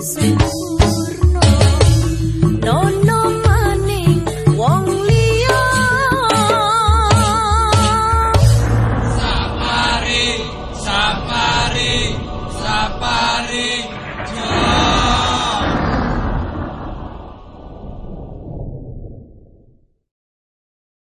Sweet.